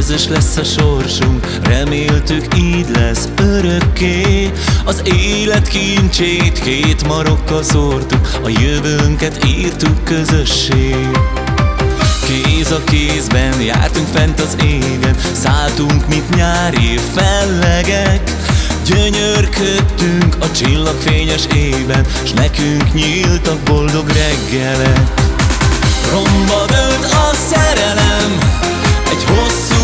közös lesz a sorsunk. Reméltük így lesz örökké. Az élet kincsét két marokkal szórtuk A jövőnket írtuk közössé. Kéz a kézben jártunk fent az égen Szálltunk, mint nyári fellegek. Gyönyörködtünk a csillagfényes ében S nekünk nyíltak boldog reggelek. Romba dönt a szerelem Egy hosszú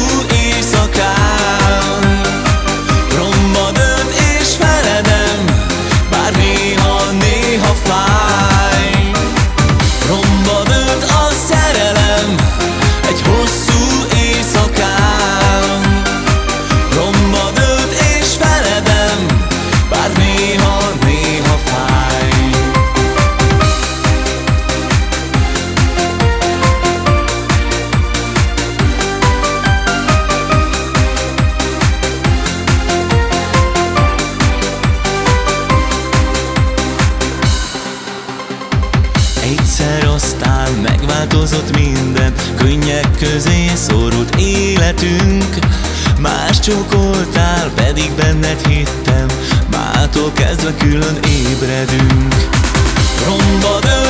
aztán megváltozott minden Könnyek közé szorult életünk. Más csókoltál, pedig benned hittem Mától kezdve külön ébredünk. Romba dölt